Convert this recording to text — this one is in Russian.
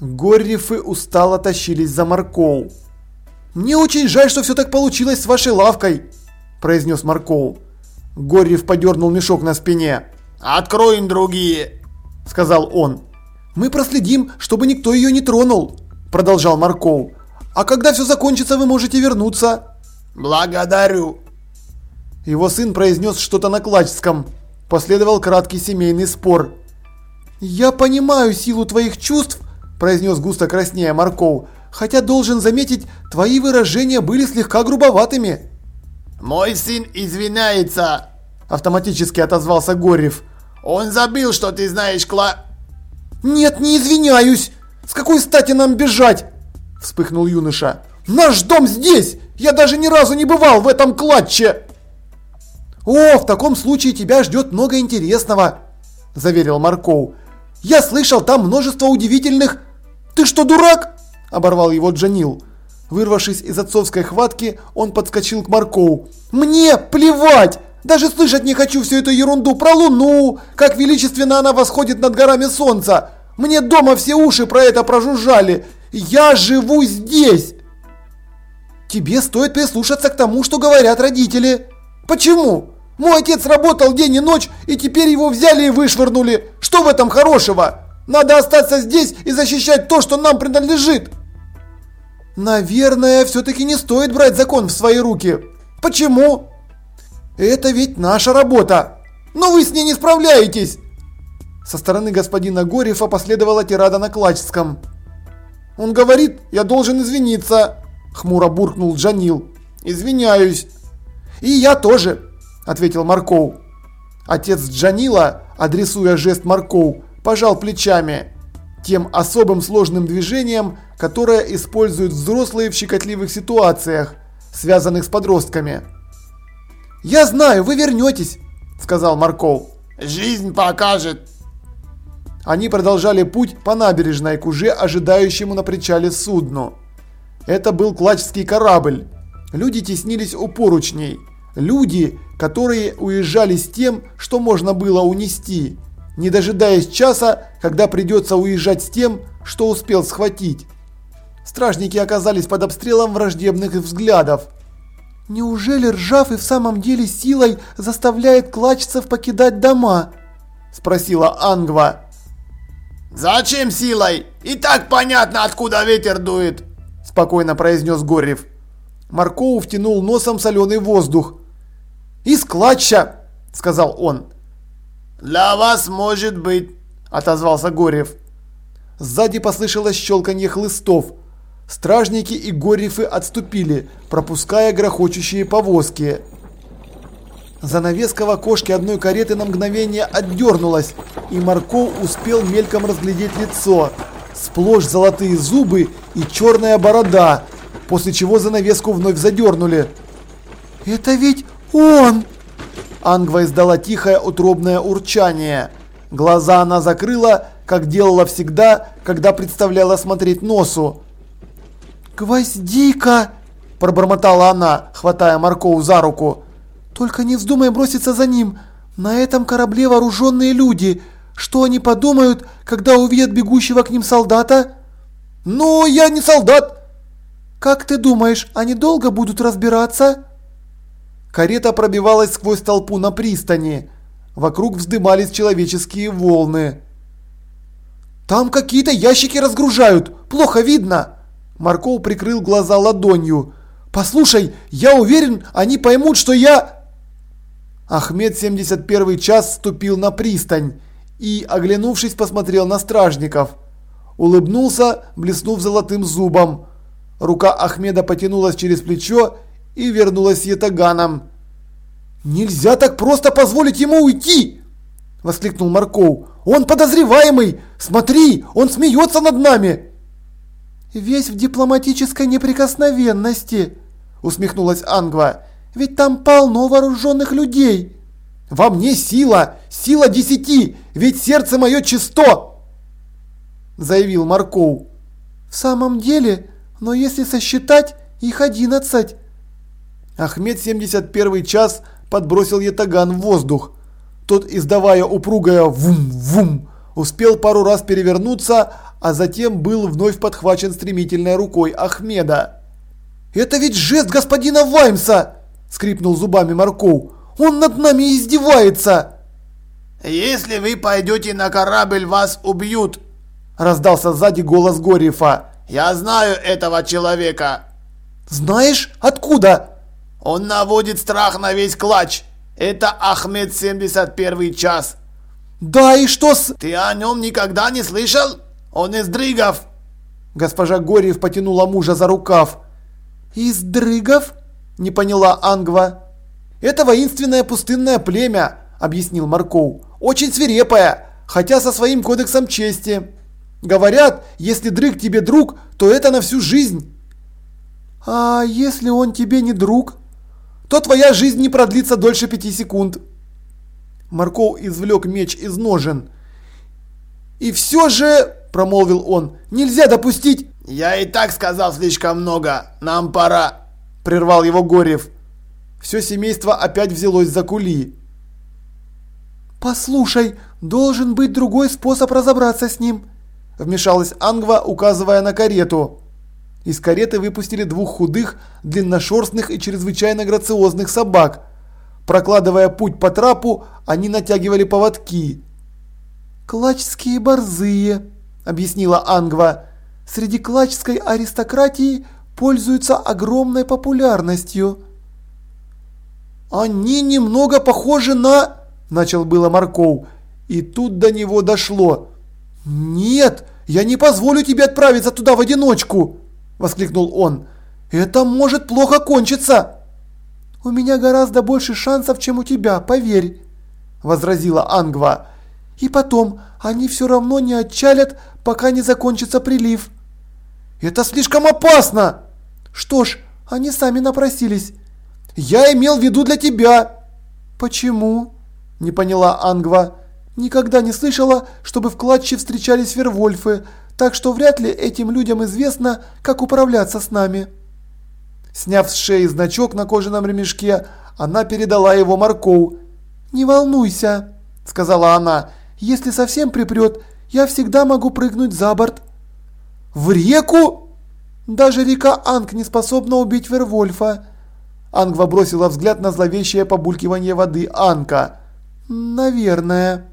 Горрифы устало тащились за Маркоу. «Мне очень жаль, что все так получилось с вашей лавкой», – произнес Маркоу. Горриф подернул мешок на спине. «Откроем другие», – сказал он. «Мы проследим, чтобы никто ее не тронул», – продолжал Маркоу. «А когда все закончится, вы можете вернуться». «Благодарю». Его сын произнес что-то на клачском. Последовал краткий семейный спор. «Я понимаю силу твоих чувств», – произнес густо краснея Марков, «хотя должен заметить, твои выражения были слегка грубоватыми». «Мой сын извиняется», – автоматически отозвался Горев. «Он забыл, что ты знаешь кла...» «Нет, не извиняюсь! С какой стати нам бежать?» – вспыхнул юноша. «Наш дом здесь! Я даже ни разу не бывал в этом клатче!» «О, в таком случае тебя ждет много интересного», – заверил Марков. «Я слышал, там множество удивительных...» «Ты что, дурак?» – оборвал его Джанил. Вырвавшись из отцовской хватки, он подскочил к Маркову. «Мне плевать! Даже слышать не хочу всю эту ерунду про Луну, как величественно она восходит над горами солнца. Мне дома все уши про это прожужжали. Я живу здесь!» «Тебе стоит прислушаться к тому, что говорят родители». «Почему?» Мой отец работал день и ночь, и теперь его взяли и вышвырнули. Что в этом хорошего? Надо остаться здесь и защищать то, что нам принадлежит. Наверное, все-таки не стоит брать закон в свои руки. Почему? Это ведь наша работа. Но вы с ней не справляетесь. Со стороны господина Горефа последовала тирада на Клачском. Он говорит, я должен извиниться. Хмуро буркнул Джанил. Извиняюсь. И я тоже. – ответил Марков. Отец Джанила, адресуя жест Марков, пожал плечами. Тем особым сложным движением, которое используют взрослые в щекотливых ситуациях, связанных с подростками. «Я знаю, вы вернетесь», – сказал Марков. «Жизнь покажет». Они продолжали путь по набережной к уже ожидающему на причале судну. Это был клачский корабль. Люди теснились у поручней. Люди, которые уезжали с тем, что можно было унести, не дожидаясь часа, когда придется уезжать с тем, что успел схватить. Стражники оказались под обстрелом враждебных взглядов. «Неужели Ржав и в самом деле силой заставляет клачцев покидать дома?» – спросила Ангва. «Зачем силой? И так понятно, откуда ветер дует!» – спокойно произнес Горев. Маркоу втянул носом соленый воздух. «Из клатча!» – сказал он. «Для вас может быть», – отозвался Горев. Сзади послышалось щелканье хлыстов. Стражники и Горефы отступили, пропуская грохочущие повозки. Занавеска в окошке одной кареты на мгновение отдернулась, и Марков успел мельком разглядеть лицо. Сплошь золотые зубы и черная борода, после чего занавеску вновь задернули. «Это ведь «Он!» Ангва издала тихое утробное урчание. Глаза она закрыла, как делала всегда, когда представляла смотреть носу. «Гвоздика!» – пробормотала она, хватая Маркову за руку. «Только не вздумай броситься за ним. На этом корабле вооруженные люди. Что они подумают, когда увидят бегущего к ним солдата?» «Ну, я не солдат!» «Как ты думаешь, они долго будут разбираться?» Карета пробивалась сквозь толпу на пристани. Вокруг вздымались человеческие волны. «Там какие-то ящики разгружают! Плохо видно!» Марков прикрыл глаза ладонью. «Послушай, я уверен, они поймут, что я...» Ахмед 71 час вступил на пристань и, оглянувшись, посмотрел на стражников. Улыбнулся, блеснув золотым зубом. Рука Ахмеда потянулась через плечо и вернулась с ятаганом. «Нельзя так просто позволить ему уйти!» – воскликнул Марков. «Он подозреваемый! Смотри, он смеется над нами!» «Весь в дипломатической неприкосновенности!» – усмехнулась Ангва. «Ведь там полно вооруженных людей!» «Во мне сила! Сила десяти! Ведь сердце мое чисто!» – заявил Марков. «В самом деле, но если сосчитать, их одиннадцать!» Ахмед 71 час подбросил ятаган в воздух. Тот, издавая упругое «вум-вум», успел пару раз перевернуться, а затем был вновь подхвачен стремительной рукой Ахмеда. «Это ведь жест господина Ваймса!» – скрипнул зубами Марков. «Он над нами издевается!» «Если вы пойдете на корабль, вас убьют!» – раздался сзади голос Горифа. «Я знаю этого человека!» «Знаешь? Откуда?» «Он наводит страх на весь клатч! Это Ахмед 71 час!» «Да, и что с...» «Ты о нем никогда не слышал? Он из Дрыгов!» Госпожа Горьев потянула мужа за рукав. «Из Дрыгов?» – не поняла Ангва. «Это воинственное пустынное племя», – объяснил Марков. «Очень свирепое, хотя со своим кодексом чести. Говорят, если Дрыг тебе друг, то это на всю жизнь». «А если он тебе не друг?» «То твоя жизнь не продлится дольше пяти секунд». Марков извлек меч из ножен. «И все же...» – промолвил он. «Нельзя допустить...» «Я и так сказал слишком много. Нам пора!» – прервал его Горев. Все семейство опять взялось за кули. «Послушай, должен быть другой способ разобраться с ним», – вмешалась Ангва, указывая на карету. Из кареты выпустили двух худых, длинношерстных и чрезвычайно грациозных собак. Прокладывая путь по трапу, они натягивали поводки. «Клачские борзые», – объяснила Ангва. «Среди клачской аристократии пользуются огромной популярностью». «Они немного похожи на...» – начал было Марков. И тут до него дошло. «Нет, я не позволю тебе отправиться туда в одиночку!» – воскликнул он. «Это может плохо кончиться!» «У меня гораздо больше шансов, чем у тебя, поверь!» – возразила Ангва. «И потом, они все равно не отчалят, пока не закончится прилив». «Это слишком опасно!» «Что ж, они сами напросились». «Я имел в виду для тебя!» «Почему?» – не поняла Ангва. «Никогда не слышала, чтобы в кладче встречались вервольфы, так что вряд ли этим людям известно, как управляться с нами». Сняв с шеи значок на кожаном ремешке, она передала его Маркоу. «Не волнуйся», – сказала она, – «если совсем припрет, я всегда могу прыгнуть за борт». «В реку?» «Даже река Анг не способна убить Вервольфа». Ангва бросила взгляд на зловещее побулькивание воды Анка. «Наверное».